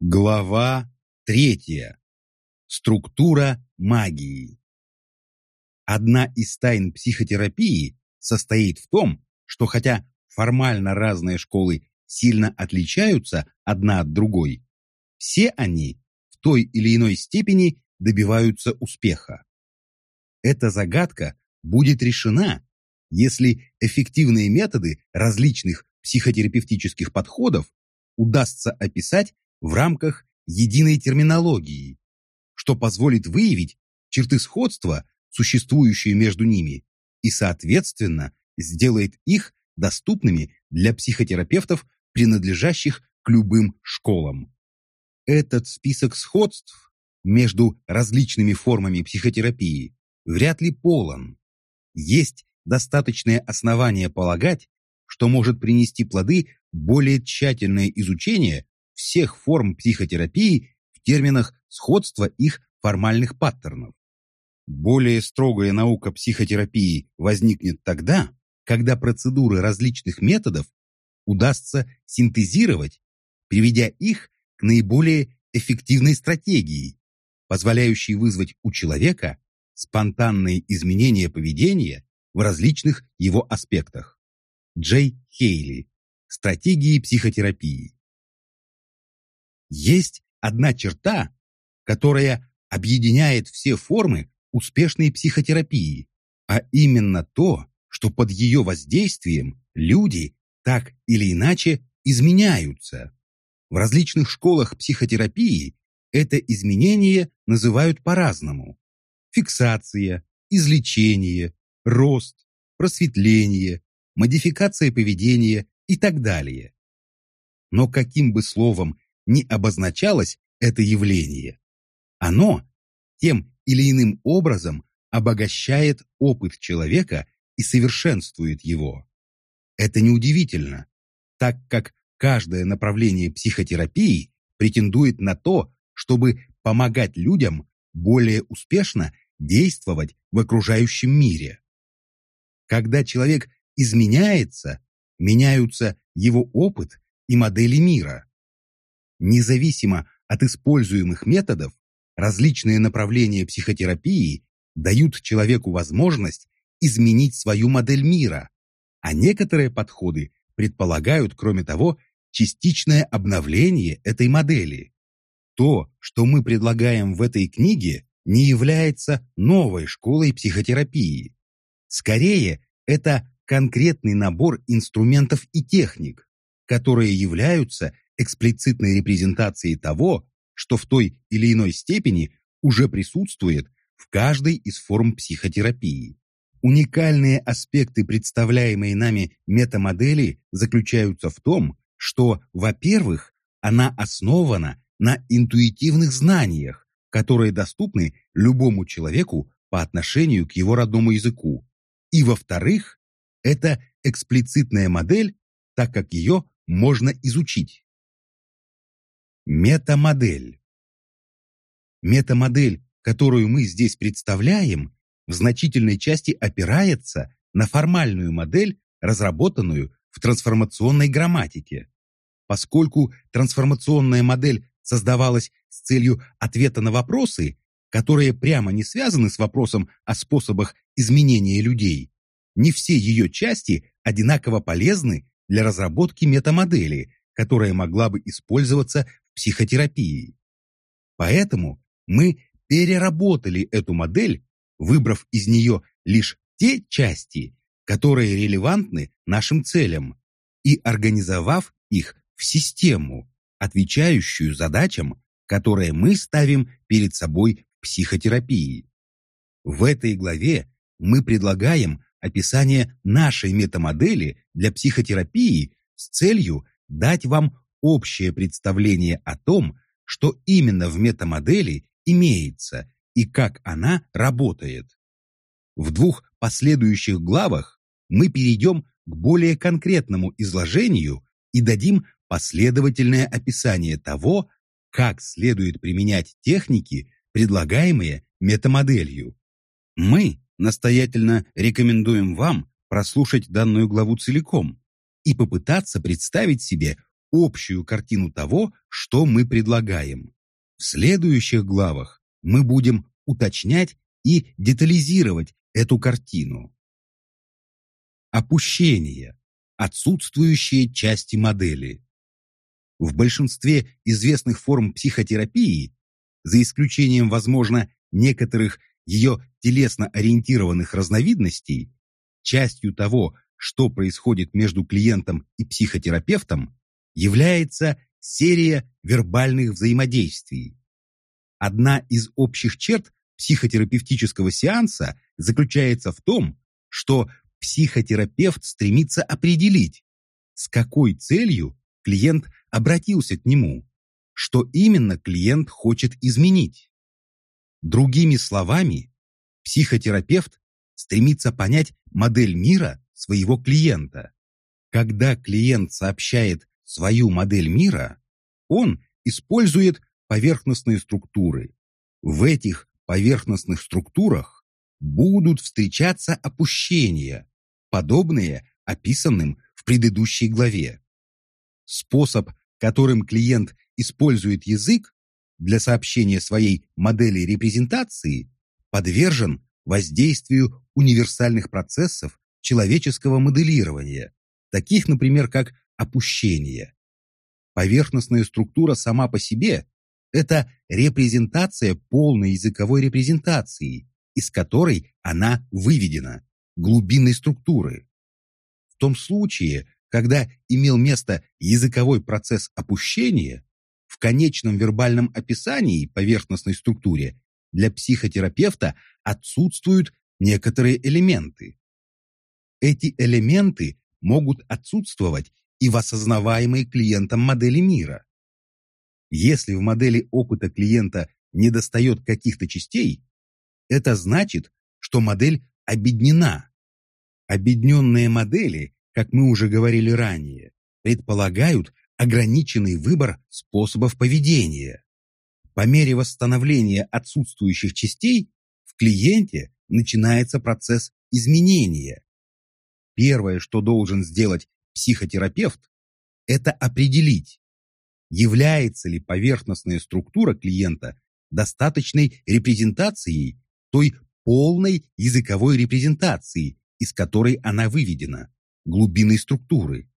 Глава третья. Структура магии. Одна из тайн психотерапии состоит в том, что хотя формально разные школы сильно отличаются одна от другой, все они в той или иной степени добиваются успеха. Эта загадка будет решена, если эффективные методы различных психотерапевтических подходов удастся описать в рамках единой терминологии, что позволит выявить черты сходства, существующие между ними, и, соответственно, сделает их доступными для психотерапевтов, принадлежащих к любым школам. Этот список сходств между различными формами психотерапии вряд ли полон. Есть достаточное основание полагать, что может принести плоды более тщательное изучение всех форм психотерапии в терминах сходства их формальных паттернов. Более строгая наука психотерапии возникнет тогда, когда процедуры различных методов удастся синтезировать, приведя их к наиболее эффективной стратегии, позволяющей вызвать у человека спонтанные изменения поведения в различных его аспектах. Джей Хейли. Стратегии психотерапии. Есть одна черта, которая объединяет все формы успешной психотерапии, а именно то, что под ее воздействием люди так или иначе изменяются. В различных школах психотерапии это изменение называют по-разному. Фиксация, излечение, рост, просветление, модификация поведения и так далее. Но каким бы словом не обозначалось это явление. Оно тем или иным образом обогащает опыт человека и совершенствует его. Это неудивительно, так как каждое направление психотерапии претендует на то, чтобы помогать людям более успешно действовать в окружающем мире. Когда человек изменяется, меняются его опыт и модели мира. Независимо от используемых методов, различные направления психотерапии дают человеку возможность изменить свою модель мира, а некоторые подходы предполагают, кроме того, частичное обновление этой модели. То, что мы предлагаем в этой книге, не является новой школой психотерапии. Скорее, это конкретный набор инструментов и техник, которые являются эксплицитной репрезентацией того, что в той или иной степени уже присутствует в каждой из форм психотерапии. Уникальные аспекты представляемой нами метамодели заключаются в том, что, во-первых, она основана на интуитивных знаниях, которые доступны любому человеку по отношению к его родному языку. И, во-вторых, это эксплицитная модель, так как ее можно изучить. Метамодель. Метамодель, которую мы здесь представляем, в значительной части опирается на формальную модель, разработанную в трансформационной грамматике. Поскольку трансформационная модель создавалась с целью ответа на вопросы, которые прямо не связаны с вопросом о способах изменения людей, не все ее части одинаково полезны для разработки метамодели, которая могла бы использоваться психотерапии. Поэтому мы переработали эту модель, выбрав из нее лишь те части, которые релевантны нашим целям, и организовав их в систему, отвечающую задачам, которые мы ставим перед собой в психотерапии. В этой главе мы предлагаем описание нашей метамодели для психотерапии с целью дать вам общее представление о том, что именно в метамодели имеется и как она работает. В двух последующих главах мы перейдем к более конкретному изложению и дадим последовательное описание того, как следует применять техники, предлагаемые метамоделью. Мы настоятельно рекомендуем вам прослушать данную главу целиком и попытаться представить себе общую картину того, что мы предлагаем. В следующих главах мы будем уточнять и детализировать эту картину. Опущение. Отсутствующие части модели. В большинстве известных форм психотерапии, за исключением, возможно, некоторых ее телесно-ориентированных разновидностей, частью того, что происходит между клиентом и психотерапевтом, является серия вербальных взаимодействий. Одна из общих черт психотерапевтического сеанса заключается в том, что психотерапевт стремится определить, с какой целью клиент обратился к нему, что именно клиент хочет изменить. Другими словами, психотерапевт стремится понять модель мира своего клиента. Когда клиент сообщает свою модель мира, он использует поверхностные структуры. В этих поверхностных структурах будут встречаться опущения, подобные описанным в предыдущей главе. Способ, которым клиент использует язык для сообщения своей модели репрезентации, подвержен воздействию универсальных процессов человеческого моделирования, таких, например, как опущение. Поверхностная структура сама по себе – это репрезентация полной языковой репрезентации, из которой она выведена, глубинной структуры. В том случае, когда имел место языковой процесс опущения, в конечном вербальном описании поверхностной структуре для психотерапевта отсутствуют некоторые элементы. Эти элементы могут отсутствовать и в осознаваемой клиентом модели мира. Если в модели опыта клиента недостает каких-то частей, это значит, что модель обеднена. Обедненные модели, как мы уже говорили ранее, предполагают ограниченный выбор способов поведения. По мере восстановления отсутствующих частей в клиенте начинается процесс изменения. Первое, что должен сделать психотерапевт, это определить, является ли поверхностная структура клиента достаточной репрезентацией той полной языковой репрезентации, из которой она выведена, глубинной структуры.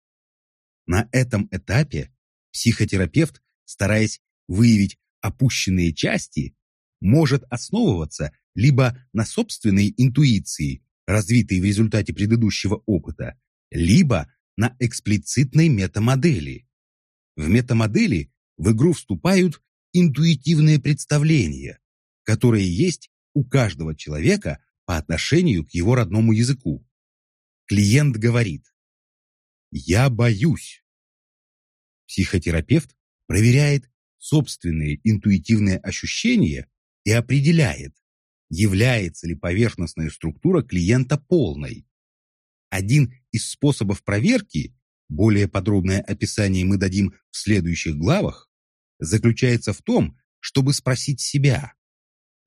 На этом этапе психотерапевт, стараясь выявить опущенные части, может основываться либо на собственной интуиции, развитой в результате предыдущего опыта, либо на эксплицитной метамодели. В метамодели в игру вступают интуитивные представления, которые есть у каждого человека по отношению к его родному языку. Клиент говорит «Я боюсь». Психотерапевт проверяет собственные интуитивные ощущения и определяет, является ли поверхностная структура клиента полной. Один из способов проверки, более подробное описание мы дадим в следующих главах, заключается в том, чтобы спросить себя,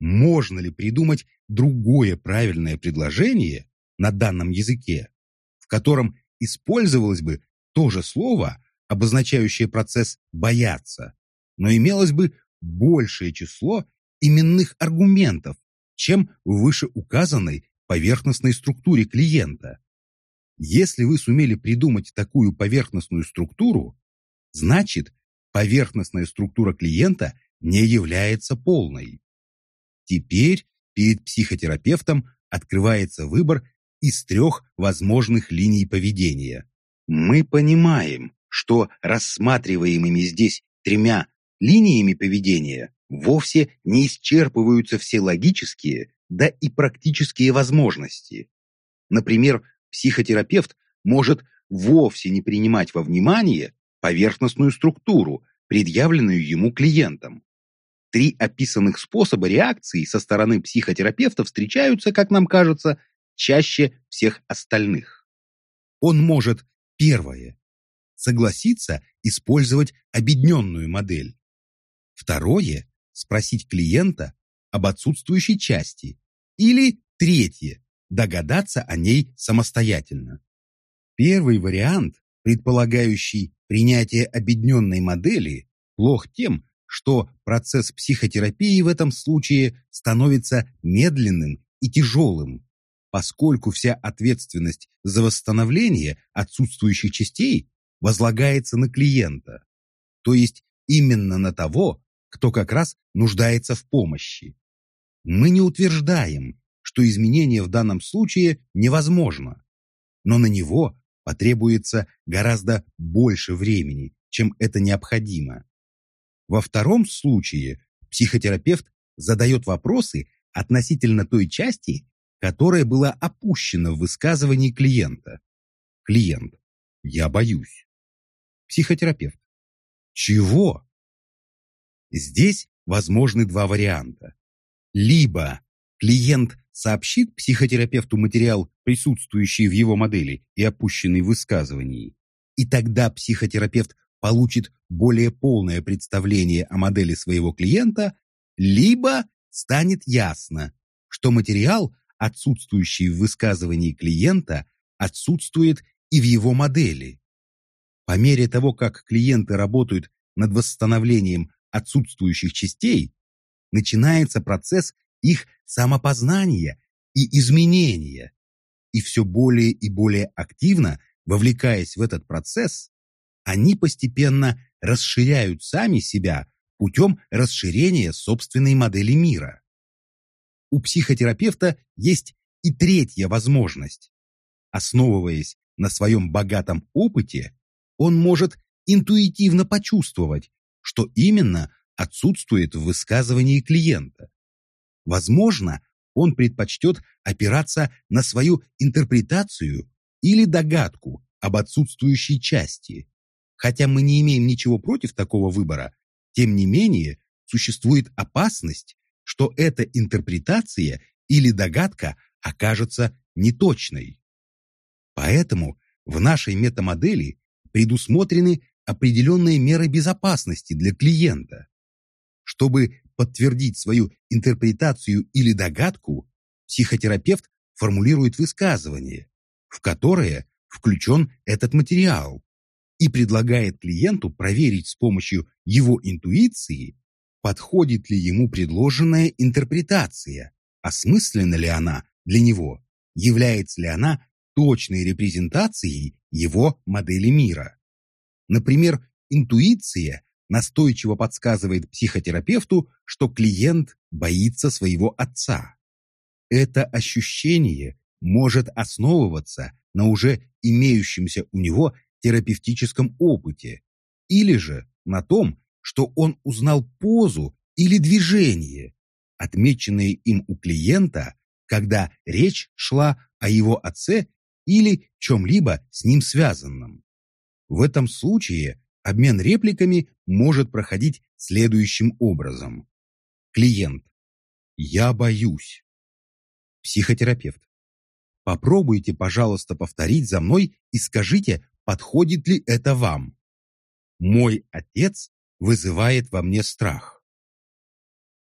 можно ли придумать другое правильное предложение на данном языке, в котором использовалось бы то же слово, обозначающее процесс «бояться», но имелось бы большее число именных аргументов, чем в вышеуказанной поверхностной структуре клиента. Если вы сумели придумать такую поверхностную структуру, значит, поверхностная структура клиента не является полной. Теперь перед психотерапевтом открывается выбор из трех возможных линий поведения. Мы понимаем, что рассматриваемыми здесь тремя линиями поведения вовсе не исчерпываются все логические, да и практические возможности. Например, психотерапевт может вовсе не принимать во внимание поверхностную структуру, предъявленную ему клиентом. Три описанных способа реакции со стороны психотерапевта встречаются, как нам кажется, чаще всех остальных. Он может, первое, согласиться использовать обедненную модель. Второе, спросить клиента об отсутствующей части. Или третье, догадаться о ней самостоятельно. Первый вариант предполагающий принятие объединенной модели, плох тем, что процесс психотерапии в этом случае становится медленным и тяжелым, поскольку вся ответственность за восстановление отсутствующих частей возлагается на клиента, то есть именно на того, кто как раз нуждается в помощи. Мы не утверждаем, что изменение в данном случае невозможно, но на него потребуется гораздо больше времени, чем это необходимо. Во втором случае психотерапевт задает вопросы относительно той части, которая была опущена в высказывании клиента. Клиент. Я боюсь. Психотерапевт. Чего? Здесь возможны два варианта. Либо клиент сообщит психотерапевту материал, присутствующий в его модели и опущенный в высказывании, и тогда психотерапевт получит более полное представление о модели своего клиента, либо станет ясно, что материал, отсутствующий в высказывании клиента, отсутствует и в его модели. По мере того, как клиенты работают над восстановлением отсутствующих частей, начинается процесс их самопознания и изменения. И все более и более активно, вовлекаясь в этот процесс, они постепенно расширяют сами себя путем расширения собственной модели мира. У психотерапевта есть и третья возможность. Основываясь на своем богатом опыте, он может интуитивно почувствовать, что именно отсутствует в высказывании клиента. Возможно, он предпочтет опираться на свою интерпретацию или догадку об отсутствующей части. Хотя мы не имеем ничего против такого выбора, тем не менее существует опасность, что эта интерпретация или догадка окажется неточной. Поэтому в нашей метамодели предусмотрены определенные меры безопасности для клиента. Чтобы подтвердить свою интерпретацию или догадку, психотерапевт формулирует высказывание, в которое включен этот материал, и предлагает клиенту проверить с помощью его интуиции, подходит ли ему предложенная интерпретация, осмысленна ли она для него, является ли она точной репрезентацией его модели мира. Например, интуиция настойчиво подсказывает психотерапевту, что клиент боится своего отца. Это ощущение может основываться на уже имеющемся у него терапевтическом опыте или же на том, что он узнал позу или движение, отмеченные им у клиента, когда речь шла о его отце или чем-либо с ним связанном. В этом случае обмен репликами может проходить следующим образом. Клиент. Я боюсь. Психотерапевт. Попробуйте, пожалуйста, повторить за мной и скажите, подходит ли это вам. Мой отец вызывает во мне страх.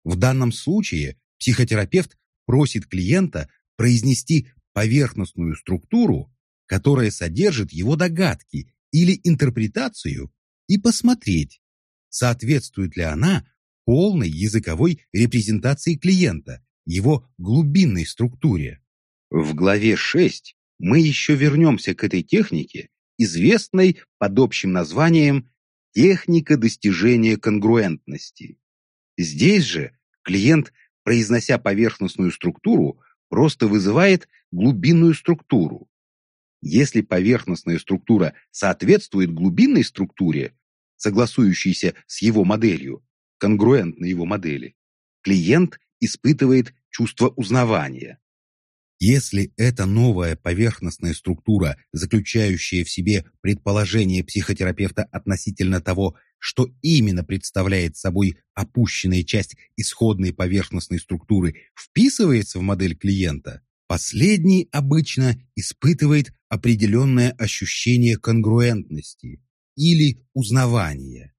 В данном случае психотерапевт просит клиента произнести поверхностную структуру, которая содержит его догадки или интерпретацию и посмотреть, соответствует ли она полной языковой репрезентации клиента, его глубинной структуре. В главе 6 мы еще вернемся к этой технике, известной под общим названием «техника достижения конгруентности». Здесь же клиент, произнося поверхностную структуру, просто вызывает глубинную структуру. Если поверхностная структура соответствует глубинной структуре, согласующейся с его моделью, конгруентной его модели, клиент испытывает чувство узнавания. Если эта новая поверхностная структура, заключающая в себе предположение психотерапевта относительно того, что именно представляет собой опущенная часть исходной поверхностной структуры, вписывается в модель клиента, последний обычно испытывает определенное ощущение конгруентности или узнавания.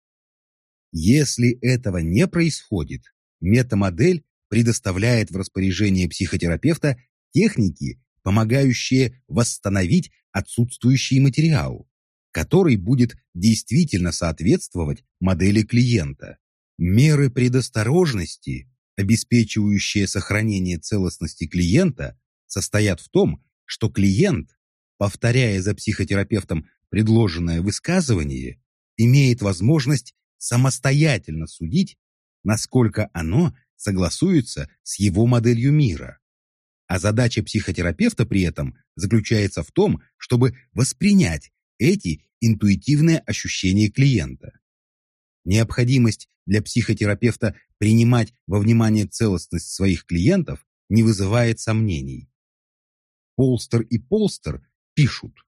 Если этого не происходит, метамодель предоставляет в распоряжение психотерапевта техники, помогающие восстановить отсутствующий материал, который будет действительно соответствовать модели клиента. Меры предосторожности, обеспечивающие сохранение целостности клиента, состоят в том, что клиент, повторяя за психотерапевтом предложенное высказывание, имеет возможность самостоятельно судить, насколько оно согласуется с его моделью мира. А задача психотерапевта при этом заключается в том, чтобы воспринять эти интуитивные ощущения клиента. Необходимость для психотерапевта принимать во внимание целостность своих клиентов не вызывает сомнений. Полстер и Полстер пишут,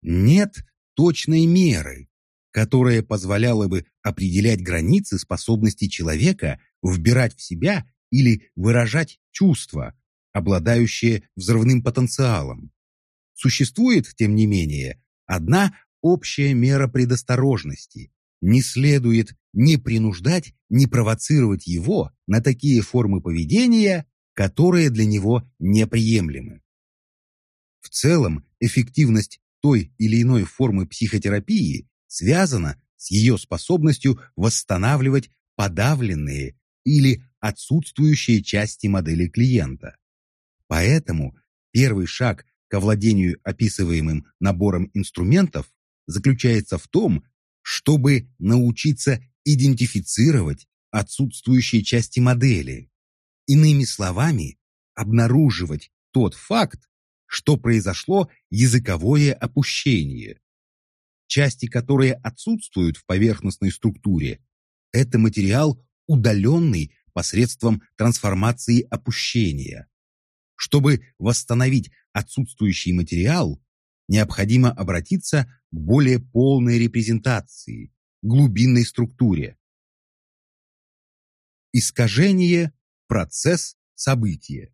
нет точной меры, которая позволяла бы определять границы способности человека вбирать в себя или выражать чувства, обладающие взрывным потенциалом. Существует, тем не менее, одна общая мера предосторожности. Не следует ни принуждать, ни провоцировать его на такие формы поведения, которые для него неприемлемы. В целом, эффективность той или иной формы психотерапии связана с ее способностью восстанавливать подавленные или отсутствующие части модели клиента. Поэтому первый шаг к овладению описываемым набором инструментов заключается в том, чтобы научиться идентифицировать отсутствующие части модели. Иными словами, обнаруживать тот факт, что произошло языковое опущение. Части, которые отсутствуют в поверхностной структуре, это материал, удаленный посредством трансформации опущения. Чтобы восстановить отсутствующий материал, необходимо обратиться к более полной репрезентации, глубинной структуре. Искажение, процесс, событие.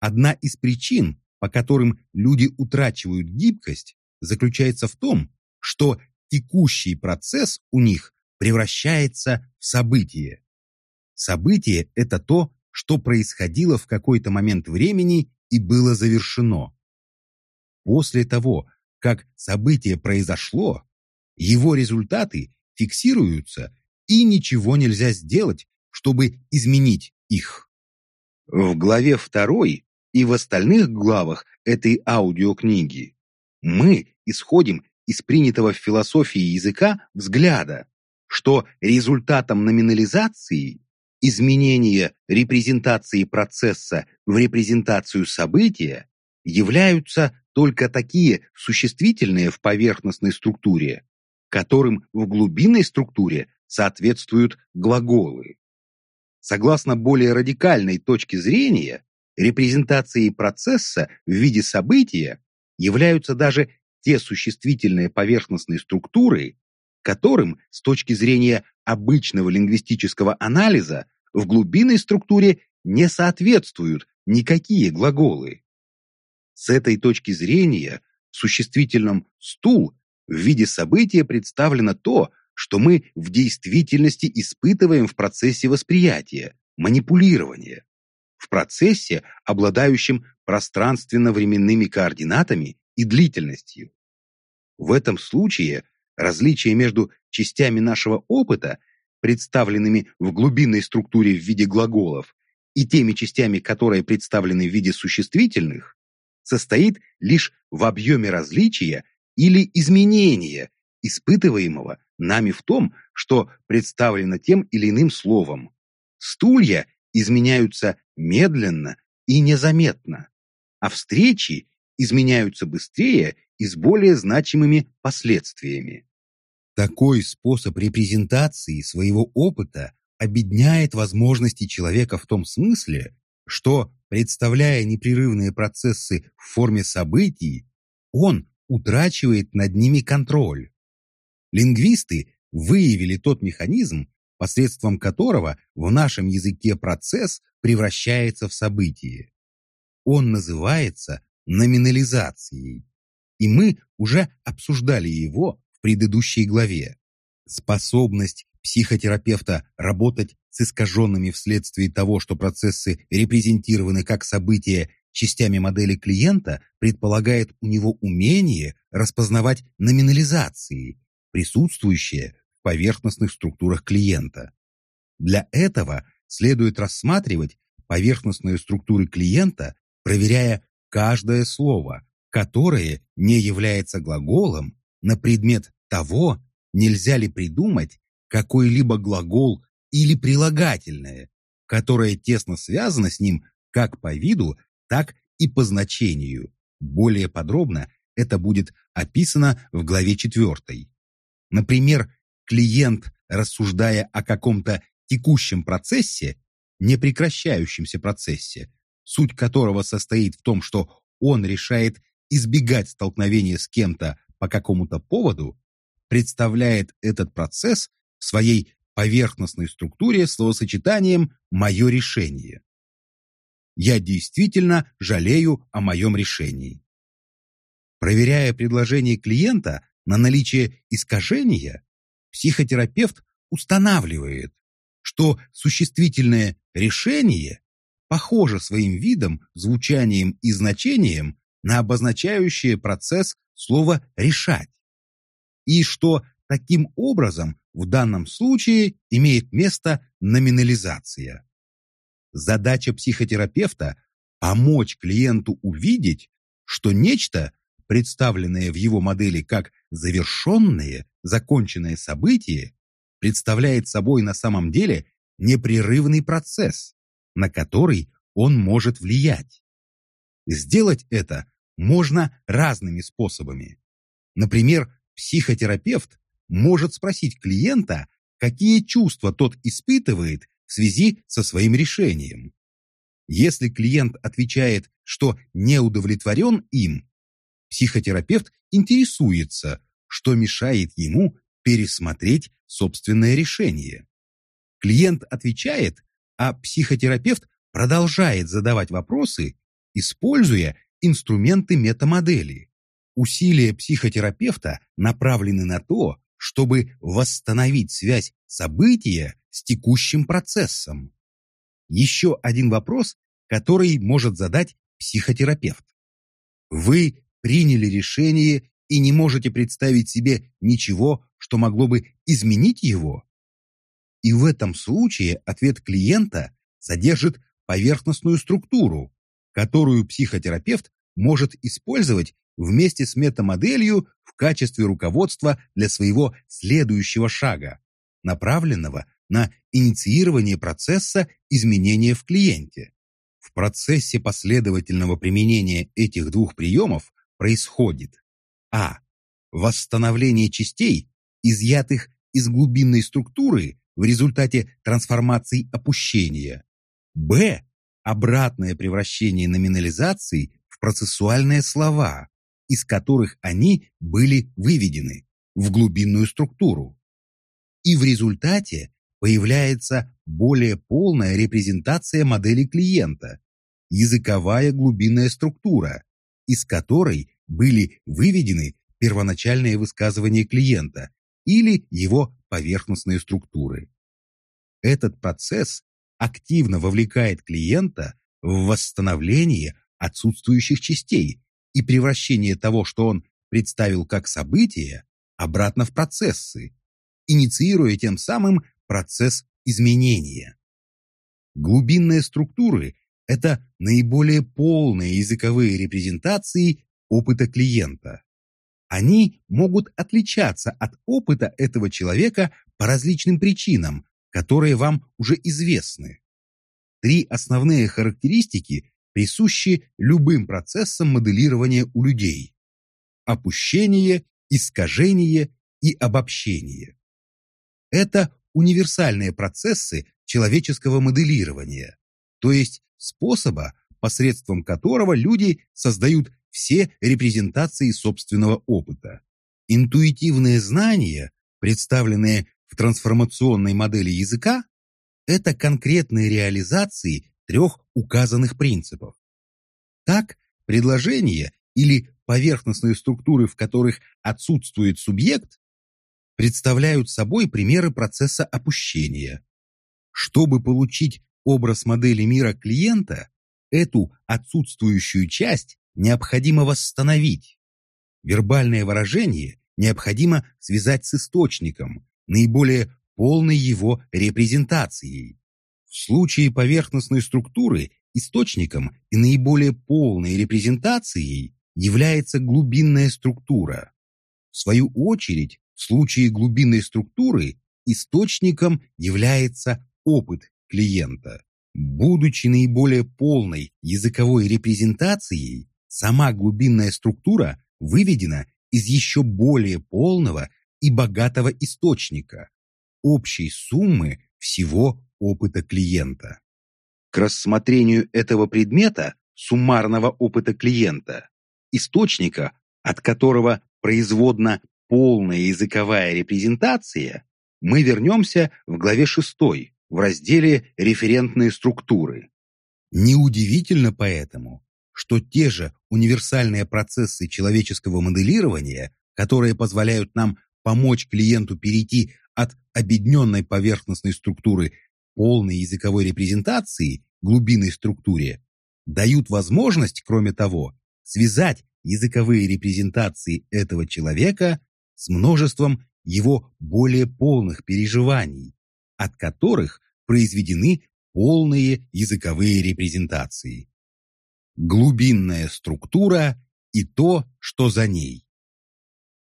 Одна из причин, по которым люди утрачивают гибкость, заключается в том, что текущий процесс у них превращается в событие. Событие – это то, что происходило в какой-то момент времени и было завершено. После того, как событие произошло, его результаты фиксируются, и ничего нельзя сделать, чтобы изменить их. В главе 2 и в остальных главах этой аудиокниги мы исходим из принятого в философии языка взгляда, что результатом номинализации изменения репрезентации процесса в репрезентацию события являются только такие существительные в поверхностной структуре, которым в глубинной структуре соответствуют глаголы. Согласно более радикальной точке зрения, репрезентацией процесса в виде события являются даже те существительные поверхностные структуры, которым с точки зрения обычного лингвистического анализа в глубинной структуре не соответствуют никакие глаголы. С этой точки зрения в существительном «стул» в виде события представлено то, что мы в действительности испытываем в процессе восприятия, манипулирования, в процессе, обладающем пространственно-временными координатами и длительностью. В этом случае различие между частями нашего опыта, представленными в глубинной структуре в виде глаголов, и теми частями, которые представлены в виде существительных, состоит лишь в объеме различия или изменения, испытываемого нами в том, что представлено тем или иным словом. Стулья изменяются медленно и незаметно, а встречи изменяются быстрее и с более значимыми последствиями. Такой способ репрезентации своего опыта обедняет возможности человека в том смысле, что, представляя непрерывные процессы в форме событий, он утрачивает над ними контроль. Лингвисты выявили тот механизм, посредством которого в нашем языке процесс превращается в событие. Он называется номинализацией, и мы уже обсуждали его в предыдущей главе. Способность психотерапевта работать с искаженными вследствие того, что процессы репрезентированы как события частями модели клиента предполагает у него умение распознавать номинализации, присутствующие поверхностных структурах клиента. Для этого следует рассматривать поверхностные структуры клиента, проверяя каждое слово, которое не является глаголом, на предмет того, нельзя ли придумать какой-либо глагол или прилагательное, которое тесно связано с ним как по виду, так и по значению. Более подробно это будет описано в главе 4. Например, клиент, рассуждая о каком-то текущем процессе, непрекращающемся процессе, суть которого состоит в том, что он решает избегать столкновения с кем-то по какому-то поводу, представляет этот процесс в своей поверхностной структуре словосочетанием «мое решение». Я действительно жалею о моем решении. Проверяя предложение клиента на наличие искажения, психотерапевт устанавливает, что существительное «решение» похоже своим видом, звучанием и значением на обозначающее процесс слово «решать», и что таким образом в данном случае имеет место номинализация. Задача психотерапевта – помочь клиенту увидеть, что нечто, представленное в его модели как завершенное, законченное событие, представляет собой на самом деле непрерывный процесс, на который он может влиять. Сделать это можно разными способами. Например, психотерапевт может спросить клиента, какие чувства тот испытывает в связи со своим решением. Если клиент отвечает, что не удовлетворен им, психотерапевт интересуется, что мешает ему пересмотреть собственное решение. Клиент отвечает, а психотерапевт продолжает задавать вопросы, используя инструменты метамодели. Усилия психотерапевта направлены на то, чтобы восстановить связь события с текущим процессом. Еще один вопрос, который может задать психотерапевт. Вы приняли решение и не можете представить себе ничего, что могло бы изменить его? И в этом случае ответ клиента содержит поверхностную структуру, которую психотерапевт может использовать вместе с метамоделью в качестве руководства для своего следующего шага, направленного на инициирование процесса изменения в клиенте. В процессе последовательного применения этих двух приемов происходит а. Восстановление частей, изъятых из глубинной структуры в результате трансформации опущения. б. Обратное превращение номинализации в процессуальные слова, из которых они были выведены в глубинную структуру. И в результате появляется более полная репрезентация модели клиента, языковая глубинная структура, из которой были выведены первоначальные высказывания клиента или его поверхностные структуры. Этот процесс активно вовлекает клиента в восстановление отсутствующих частей и превращение того, что он представил как событие, обратно в процессы, инициируя тем самым процесс изменения. Глубинные структуры – это наиболее полные языковые репрезентации опыта клиента. Они могут отличаться от опыта этого человека по различным причинам, которые вам уже известны. Три основные характеристики присущи любым процессам моделирования у людей. Опущение, искажение и обобщение. Это универсальные процессы человеческого моделирования, то есть способа, посредством которого люди создают все репрезентации собственного опыта. Интуитивные знания, представленные в трансформационной модели языка, это конкретные реализации трех указанных принципов. Так, предложения или поверхностные структуры, в которых отсутствует субъект, представляют собой примеры процесса опущения. Чтобы получить образ модели мира клиента, эту отсутствующую часть необходимо восстановить. Вербальное выражение необходимо связать с источником, наиболее полной его репрезентацией. В случае поверхностной структуры источником и наиболее полной репрезентацией является глубинная структура. В свою очередь, в случае глубинной структуры источником является опыт клиента. Будучи наиболее полной языковой репрезентацией, сама глубинная структура выведена из еще более полного и богатого источника, общей суммы всего опыта клиента. К рассмотрению этого предмета, суммарного опыта клиента, источника, от которого производна полная языковая репрезентация, мы вернемся в главе 6 в разделе «Референтные структуры». Неудивительно поэтому, что те же универсальные процессы человеческого моделирования, которые позволяют нам помочь клиенту перейти от объединенной поверхностной структуры полной языковой репрезентации глубинной структуре, дают возможность, кроме того, связать языковые репрезентации этого человека с множеством его более полных переживаний, от которых произведены полные языковые репрезентации. Глубинная структура и то, что за ней.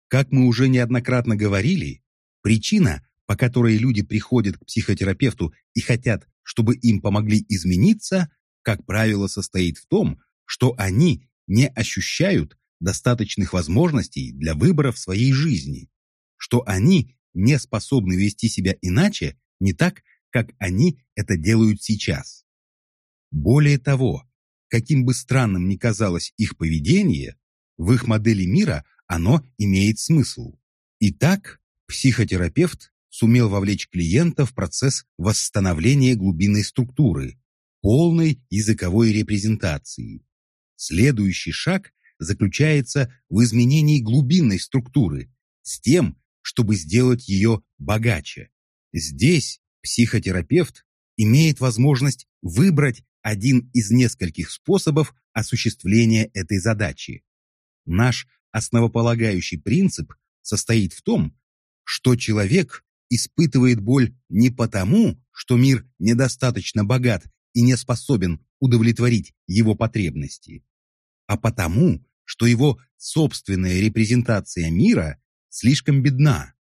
Как мы уже неоднократно говорили, причина, по которой люди приходят к психотерапевту и хотят, чтобы им помогли измениться, как правило, состоит в том, что они не ощущают достаточных возможностей для выбора в своей жизни, что они не способны вести себя иначе, не так, как они это делают сейчас. Более того, каким бы странным ни казалось их поведение, в их модели мира оно имеет смысл. Итак, психотерапевт сумел вовлечь клиента в процесс восстановления глубинной структуры, полной языковой репрезентации. Следующий шаг заключается в изменении глубинной структуры с тем, чтобы сделать ее богаче. Здесь психотерапевт имеет возможность выбрать один из нескольких способов осуществления этой задачи. Наш основополагающий принцип состоит в том, что человек испытывает боль не потому, что мир недостаточно богат и не способен удовлетворить его потребности, а потому, что его собственная репрезентация мира слишком бедна.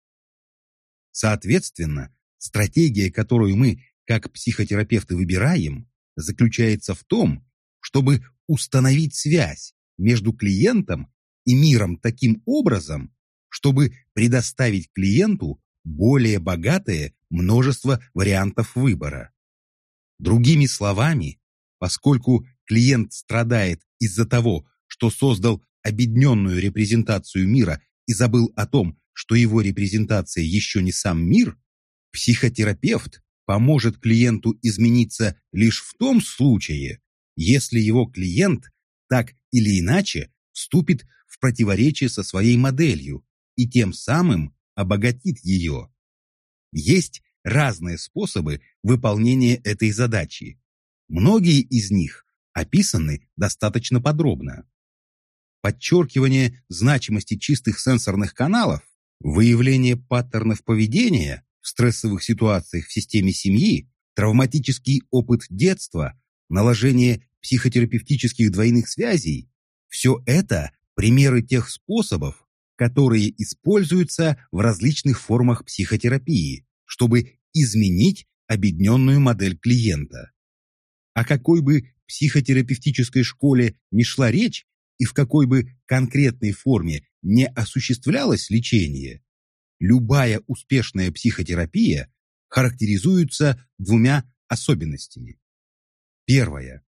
Соответственно, стратегия, которую мы, как психотерапевты, выбираем, заключается в том, чтобы установить связь между клиентом и миром таким образом, чтобы предоставить клиенту более богатое множество вариантов выбора. Другими словами, поскольку клиент страдает из-за того, что создал объединенную репрезентацию мира и забыл о том, что его репрезентация еще не сам мир, психотерапевт поможет клиенту измениться лишь в том случае, если его клиент так или иначе вступит в противоречие со своей моделью и тем самым обогатит ее. Есть разные способы выполнения этой задачи. Многие из них описаны достаточно подробно. Подчеркивание значимости чистых сенсорных каналов, выявление паттернов поведения в стрессовых ситуациях в системе семьи, травматический опыт детства, наложение психотерапевтических двойных связей – все это примеры тех способов, которые используются в различных формах психотерапии, чтобы изменить объединенную модель клиента. О какой бы психотерапевтической школе ни шла речь и в какой бы конкретной форме не осуществлялось лечение, любая успешная психотерапия характеризуется двумя особенностями. Первое.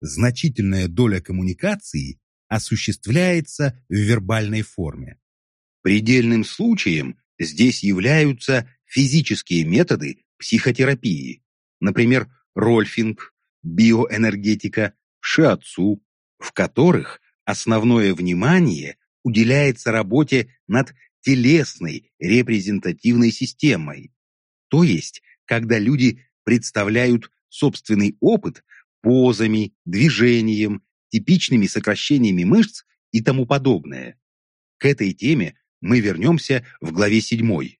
Значительная доля коммуникации осуществляется в вербальной форме. Предельным случаем здесь являются физические методы психотерапии, например, рольфинг, биоэнергетика, шиатсу, в которых основное внимание уделяется работе над телесной репрезентативной системой, то есть когда люди представляют собственный опыт позами, движением, типичными сокращениями мышц и тому подобное. К этой теме мы вернемся в главе 7.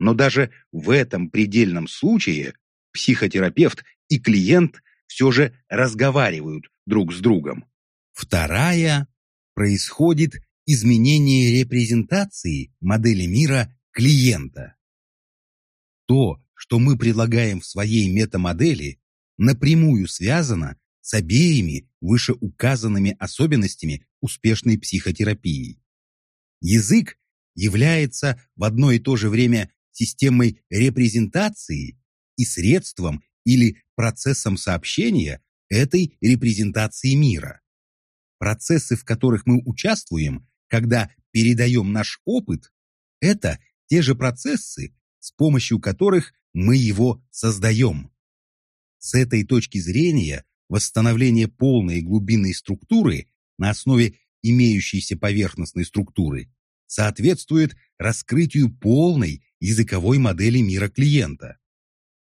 Но даже в этом предельном случае психотерапевт и клиент все же разговаривают друг с другом. Вторая происходит изменение репрезентации модели мира клиента. То, что мы предлагаем в своей метамодели, напрямую связано с обеими вышеуказанными особенностями успешной психотерапии. Язык является в одно и то же время системой репрезентации и средством или процессом сообщения этой репрезентации мира. Процессы, в которых мы участвуем, когда передаем наш опыт, это те же процессы, с помощью которых мы его создаем. С этой точки зрения восстановление полной глубинной структуры на основе имеющейся поверхностной структуры соответствует раскрытию полной языковой модели мира клиента.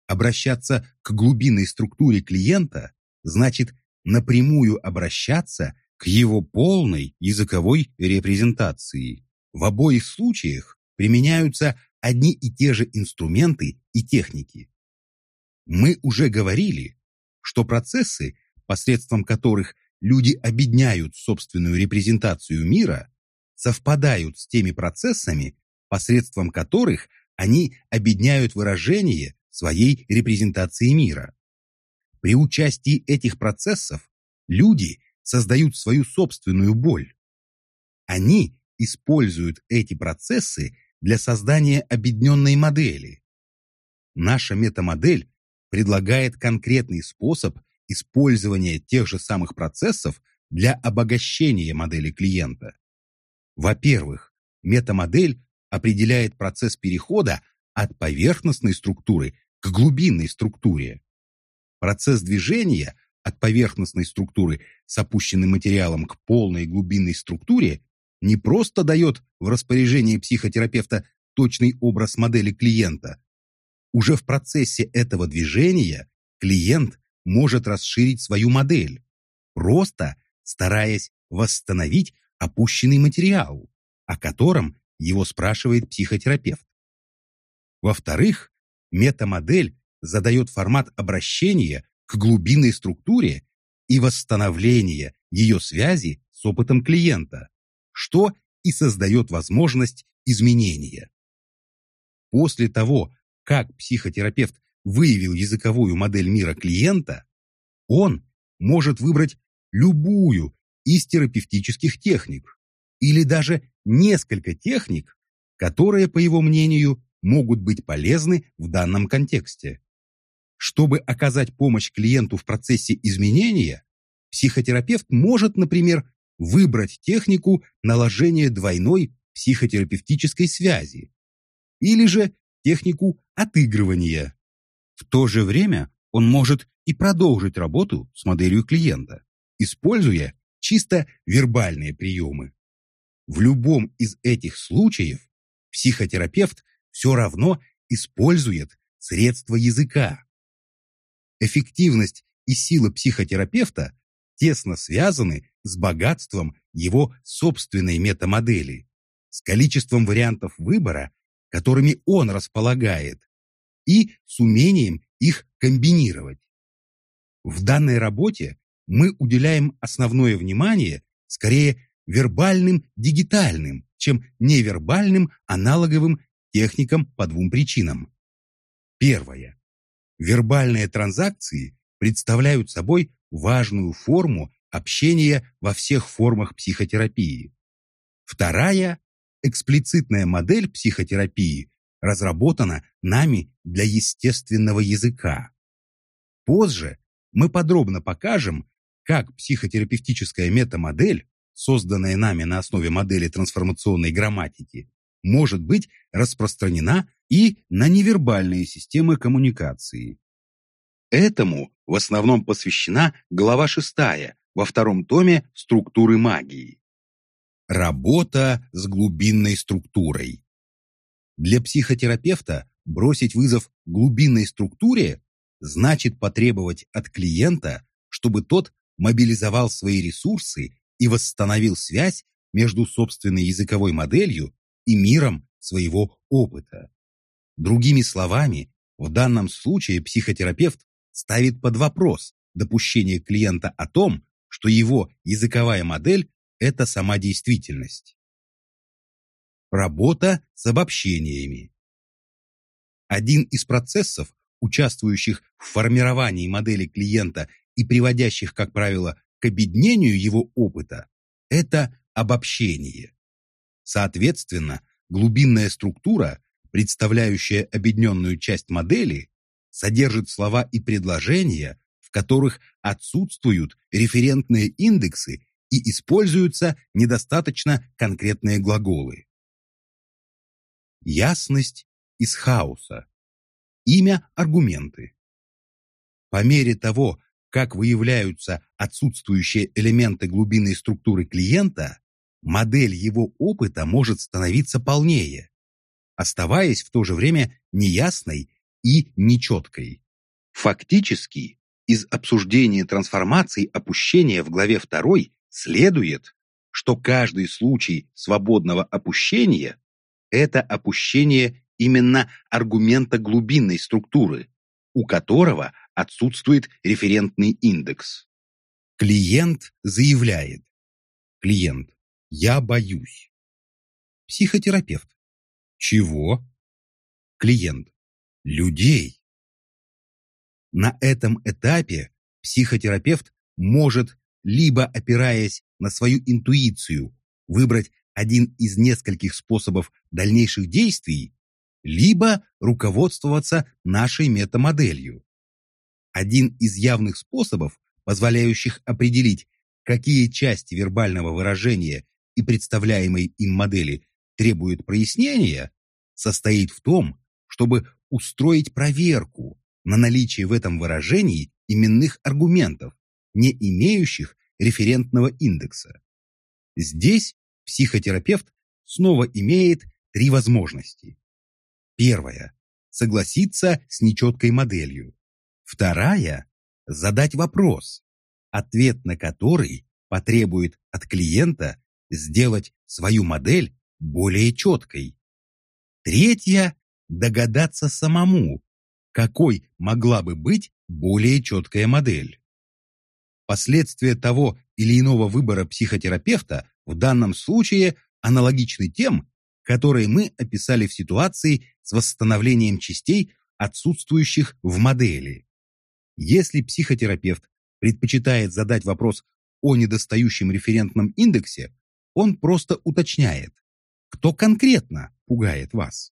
Обращаться к глубинной структуре клиента значит напрямую обращаться к его полной языковой репрезентации. В обоих случаях применяются одни и те же инструменты и техники. Мы уже говорили, что процессы, посредством которых люди объединяют собственную репрезентацию мира, совпадают с теми процессами, посредством которых они объединяют выражение своей репрезентации мира. При участии этих процессов люди создают свою собственную боль. Они используют эти процессы для создания объединенной модели. Наша метамодель предлагает конкретный способ использования тех же самых процессов для обогащения модели клиента. Во-первых, метамодель определяет процесс перехода от поверхностной структуры к глубинной структуре. Процесс движения от поверхностной структуры с опущенным материалом к полной глубинной структуре не просто дает в распоряжение психотерапевта точный образ модели клиента. Уже в процессе этого движения клиент может расширить свою модель, просто стараясь восстановить опущенный материал, о котором его спрашивает психотерапевт. Во-вторых, метамодель задает формат обращения к глубинной структуре и восстановления ее связи с опытом клиента, что и создает возможность изменения. После того, как психотерапевт выявил языковую модель мира клиента, он может выбрать любую из терапевтических техник или даже несколько техник, которые, по его мнению, могут быть полезны в данном контексте. Чтобы оказать помощь клиенту в процессе изменения, психотерапевт может, например, выбрать технику наложения двойной психотерапевтической связи или же технику отыгрывания. В то же время он может и продолжить работу с моделью клиента, используя чисто вербальные приемы. В любом из этих случаев психотерапевт все равно использует средства языка. Эффективность и сила психотерапевта тесно связаны с богатством его собственной метамодели, с количеством вариантов выбора, которыми он располагает, и с умением их комбинировать. В данной работе мы уделяем основное внимание скорее вербальным дигитальным, чем невербальным аналоговым техникам по двум причинам. Первое. Вербальные транзакции представляют собой важную форму общения во всех формах психотерапии. Вторая – эксплицитная модель психотерапии разработана нами для естественного языка. Позже мы подробно покажем, как психотерапевтическая метамодель, созданная нами на основе модели трансформационной грамматики, может быть распространена и на невербальные системы коммуникации. Этому в основном посвящена глава 6 во втором томе «Структуры магии». Работа с глубинной структурой. Для психотерапевта бросить вызов глубинной структуре значит потребовать от клиента, чтобы тот мобилизовал свои ресурсы и восстановил связь между собственной языковой моделью и миром своего опыта. Другими словами, в данном случае психотерапевт ставит под вопрос допущение клиента о том, что его языковая модель – это сама действительность. Работа с обобщениями. Один из процессов, участвующих в формировании модели клиента и приводящих, как правило, к объединению его опыта, это обобщение. Соответственно, глубинная структура, представляющая объединенную часть модели, содержит слова и предложения, в которых отсутствуют референтные индексы и используются недостаточно конкретные глаголы. Ясность из хаоса. Имя – аргументы. По мере того, как выявляются отсутствующие элементы глубинной структуры клиента, модель его опыта может становиться полнее, оставаясь в то же время неясной и нечеткой. Фактически, из обсуждения трансформации опущения в главе 2 следует, что каждый случай свободного опущения – это опущение именно аргумента глубинной структуры, у которого отсутствует референтный индекс. Клиент заявляет. Клиент. Я боюсь. Психотерапевт. Чего? Клиент. Людей. На этом этапе психотерапевт может, либо опираясь на свою интуицию, выбрать один из нескольких способов дальнейших действий, либо руководствоваться нашей метамоделью. Один из явных способов, позволяющих определить, какие части вербального выражения и представляемой им модели требуют прояснения, состоит в том, чтобы устроить проверку на наличие в этом выражении именных аргументов, не имеющих референтного индекса. Здесь психотерапевт снова имеет три возможности. Первая – согласиться с нечеткой моделью. Вторая – задать вопрос, ответ на который потребует от клиента сделать свою модель более четкой. Третья – догадаться самому, какой могла бы быть более четкая модель. Последствия того или иного выбора психотерапевта в данном случае аналогичны тем, которые мы описали в ситуации с восстановлением частей, отсутствующих в модели. Если психотерапевт предпочитает задать вопрос о недостающем референтном индексе, он просто уточняет, кто конкретно пугает вас.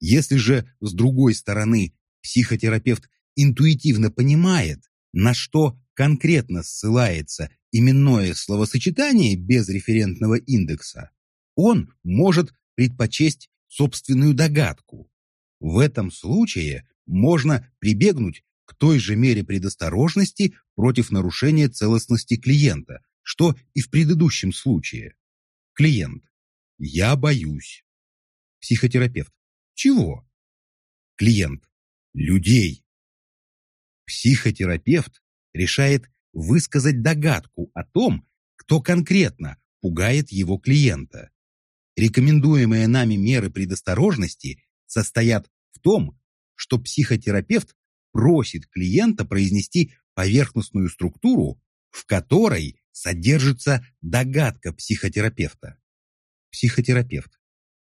Если же, с другой стороны, психотерапевт интуитивно понимает, на что конкретно ссылается именное словосочетание без референтного индекса, он может предпочесть собственную догадку. В этом случае можно прибегнуть к той же мере предосторожности против нарушения целостности клиента, что и в предыдущем случае. Клиент. Я боюсь. Психотерапевт. Чего? Клиент. Людей. Психотерапевт решает высказать догадку о том, кто конкретно пугает его клиента. Рекомендуемые нами меры предосторожности состоят в том, что психотерапевт просит клиента произнести поверхностную структуру, в которой содержится догадка психотерапевта. Психотерапевт.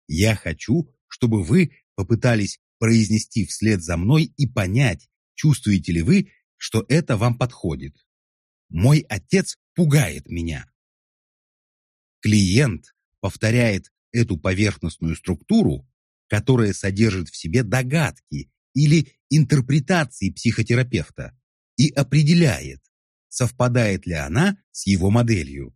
Я хочу, чтобы вы попытались произнести вслед за мной и понять, чувствуете ли вы, что это вам подходит. Мой отец пугает меня. Клиент повторяет эту поверхностную структуру, которая содержит в себе догадки или интерпретации психотерапевта и определяет, совпадает ли она с его моделью.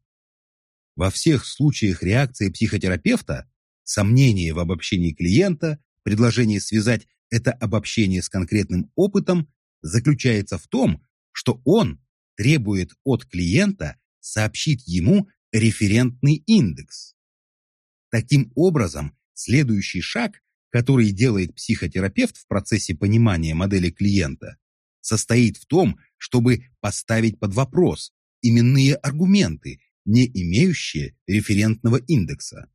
Во всех случаях реакции психотерапевта, сомнения в обобщении клиента, предложение связать это обобщение с конкретным опытом заключается в том, что он требует от клиента сообщить ему референтный индекс. Таким образом, следующий шаг, который делает психотерапевт в процессе понимания модели клиента, состоит в том, чтобы поставить под вопрос именные аргументы, не имеющие референтного индекса.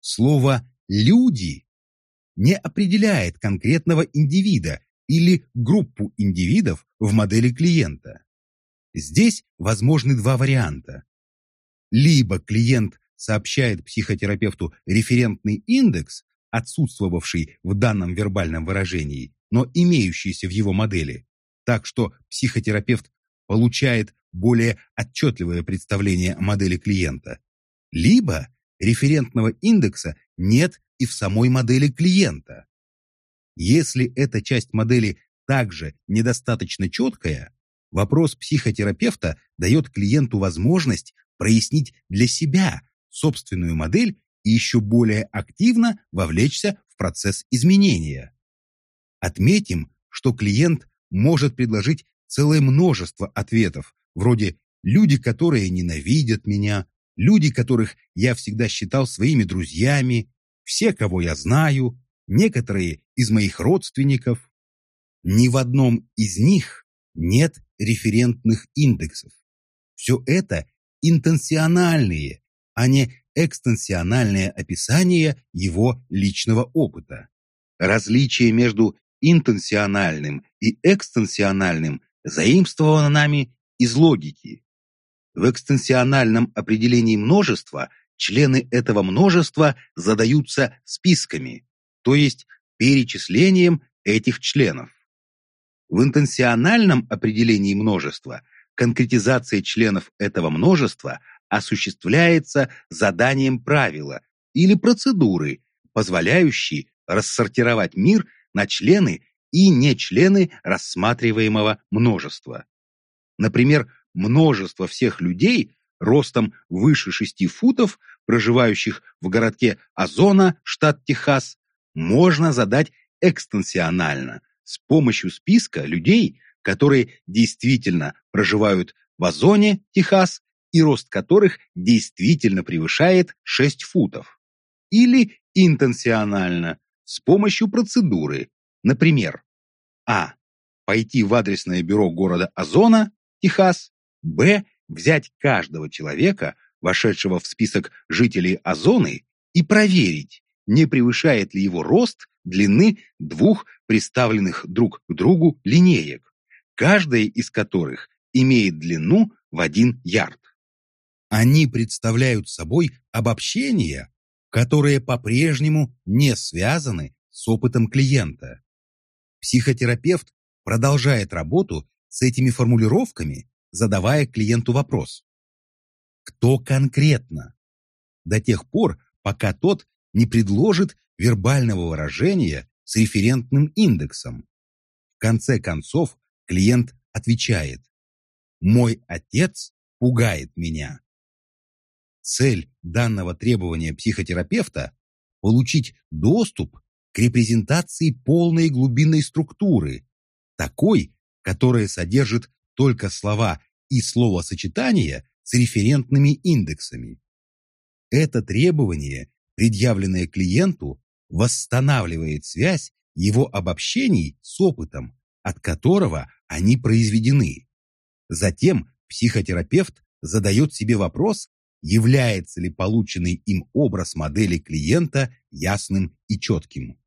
Слово «люди» не определяет конкретного индивида или группу индивидов в модели клиента. Здесь возможны два варианта. Либо клиент сообщает психотерапевту референтный индекс, отсутствовавший в данном вербальном выражении, но имеющийся в его модели, так что психотерапевт получает более отчетливое представление о модели клиента. Либо референтного индекса нет и в самой модели клиента. Если эта часть модели также недостаточно четкая, вопрос психотерапевта дает клиенту возможность прояснить для себя собственную модель и еще более активно вовлечься в процесс изменения. Отметим, что клиент может предложить целое множество ответов, вроде «люди, которые ненавидят меня», «люди, которых я всегда считал своими друзьями», «все, кого я знаю», «некоторые из моих родственников». Ни в одном из них нет референтных индексов. Все это интенсиональные, а не экстенсиональное описание его личного опыта. Различие между интенсиональным и экстенсиональным заимствовано нами из логики. В экстенсиональном определении множества члены этого множества задаются списками, то есть перечислением этих членов. В интенсиональном определении множества конкретизация членов этого множества осуществляется заданием правила или процедуры, позволяющей рассортировать мир на члены и нечлены рассматриваемого множества. Например, множество всех людей ростом выше 6 футов, проживающих в городке Озона, штат Техас, можно задать экстенсионально с помощью списка людей, которые действительно проживают в Озоне, Техас, и рост которых действительно превышает 6 футов. Или интенсионально с помощью процедуры, например, а. Пойти в адресное бюро города Озона, Техас, б. Взять каждого человека, вошедшего в список жителей Озоны, и проверить, не превышает ли его рост длины двух приставленных друг к другу линеек, каждая из которых имеет длину в один ярд. Они представляют собой обобщения, которые по-прежнему не связаны с опытом клиента. Психотерапевт продолжает работу с этими формулировками, задавая клиенту вопрос. Кто конкретно? До тех пор, пока тот не предложит вербального выражения с референтным индексом. В конце концов, клиент отвечает «Мой отец пугает меня». Цель данного требования психотерапевта – получить доступ к репрезентации полной глубинной структуры, такой, которая содержит только слова и словосочетания с референтными индексами. Это требование, предъявленное клиенту, восстанавливает связь его обобщений с опытом, от которого они произведены. Затем психотерапевт задает себе вопрос, является ли полученный им образ модели клиента ясным и четким.